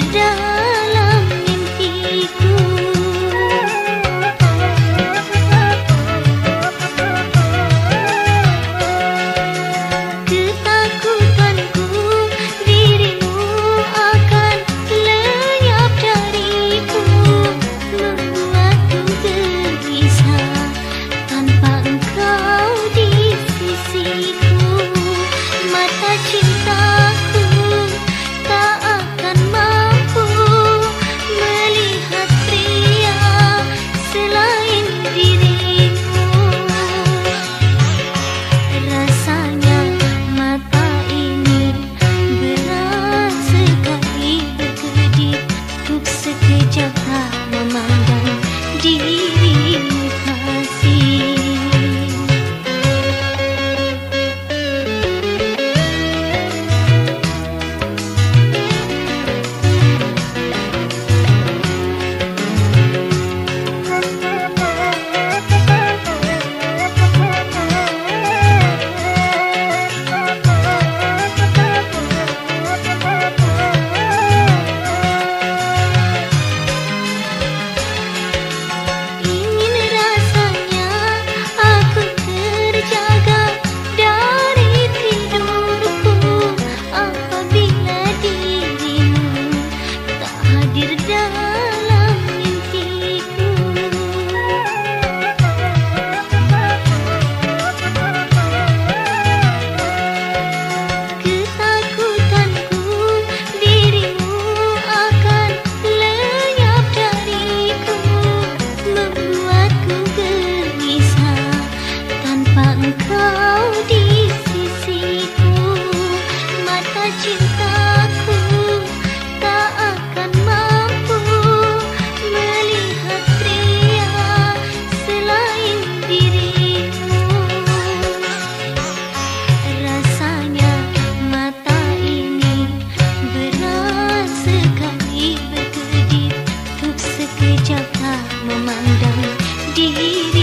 人。Memandang diri